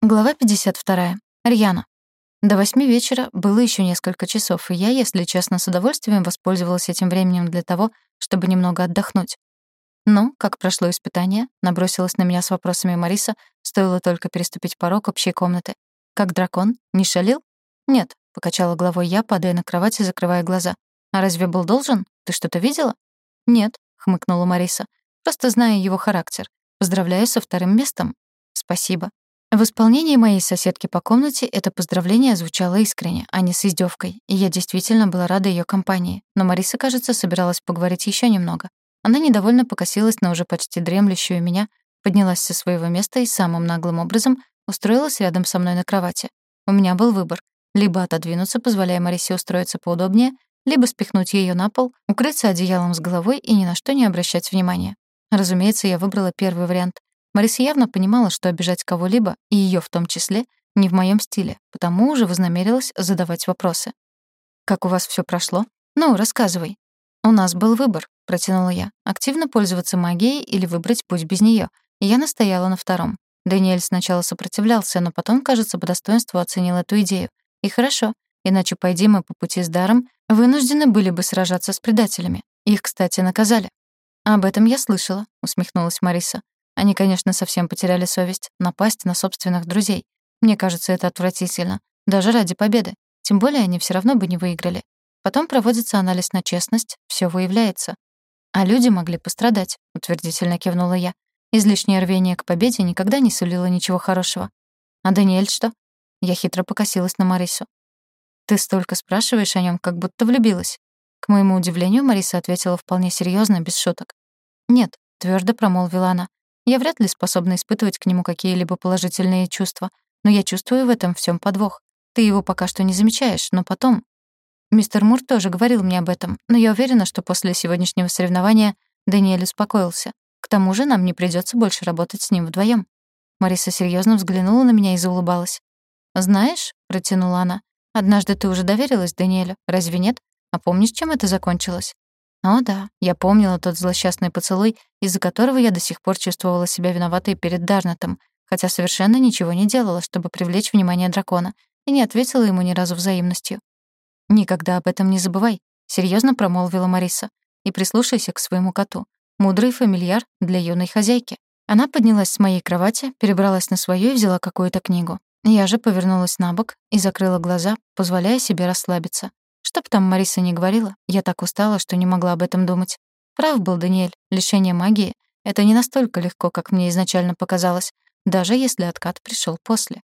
Глава 52. Рьяна. До восьми вечера было еще несколько часов, и я, если честно, с удовольствием воспользовалась этим временем для того, чтобы немного отдохнуть. «Ну, как прошло испытание?» — набросилась на меня с вопросами Мариса, стоило только переступить порог общей комнаты. «Как дракон? Не шалил?» «Нет», — покачала головой я, падая на кровать и закрывая глаза. «А разве был должен? Ты что-то видела?» «Нет», — хмыкнула Мариса. «Просто знаю его характер. Поздравляю со вторым местом». «Спасибо», в исполнении моей соседки по комнате это поздравление звучало искренне, а не с издевкой, и я действительно была рада ее компании. Но Мариса, кажется, собиралась поговорить еще немного. Она недовольно покосилась на уже почти дремлющую меня, поднялась со своего места и самым наглым образом устроилась рядом со мной на кровати. У меня был выбор — либо отодвинуться, позволяя Марисе устроиться поудобнее, либо спихнуть ее на пол, укрыться одеялом с головой и ни на что не обращать внимания. Разумеется, я выбрала первый вариант, Мариса явно понимала, что обижать кого-либо, и ее в том числе, не в моем стиле, потому уже вознамерилась задавать вопросы. «Как у вас все прошло? Ну, рассказывай». «У нас был выбор», — протянула я. «Активно пользоваться магией или выбрать путь без нее. И я настояла на втором. Даниэль сначала сопротивлялся, но потом, кажется, по достоинству оценил эту идею. И хорошо, иначе пойди мы по пути с даром, вынуждены были бы сражаться с предателями. Их, кстати, наказали. «Об этом я слышала», — усмехнулась Мариса. Они, конечно, совсем потеряли совесть напасть на собственных друзей. Мне кажется, это отвратительно. Даже ради победы. Тем более они все равно бы не выиграли. Потом проводится анализ на честность, все выявляется. А люди могли пострадать, утвердительно кивнула я. Излишнее рвение к победе никогда не сулило ничего хорошего. А Даниэль что? Я хитро покосилась на Марису. Ты столько спрашиваешь о нем, как будто влюбилась. К моему удивлению, Мариса ответила вполне серьезно, без шуток. Нет, твердо промолвила она. Я вряд ли способна испытывать к нему какие-либо положительные чувства, но я чувствую в этом всем подвох. Ты его пока что не замечаешь, но потом... Мистер Мур тоже говорил мне об этом, но я уверена, что после сегодняшнего соревнования Даниэль успокоился. К тому же нам не придется больше работать с ним вдвоем. Мариса серьезно взглянула на меня и заулыбалась. «Знаешь», — протянула она, — «однажды ты уже доверилась Даниэлю, разве нет? А помнишь, чем это закончилось?» О да, я помнила тот злосчастный поцелуй, из-за которого я до сих пор чувствовала себя виноватой перед Дарнатом, хотя совершенно ничего не делала, чтобы привлечь внимание дракона, и не ответила ему ни разу взаимностью. «Никогда об этом не забывай», — серьезно промолвила Мариса, «и прислушайся к своему коту. Мудрый фамильяр для юной хозяйки». Она поднялась с моей кровати, перебралась на свою и взяла какую-то книгу. Я же повернулась на бок и закрыла глаза, позволяя себе расслабиться. Что б там Мариса не говорила, я так устала, что не могла об этом думать. Прав был Даниэль, лишение магии — это не настолько легко, как мне изначально показалось, даже если откат пришел после.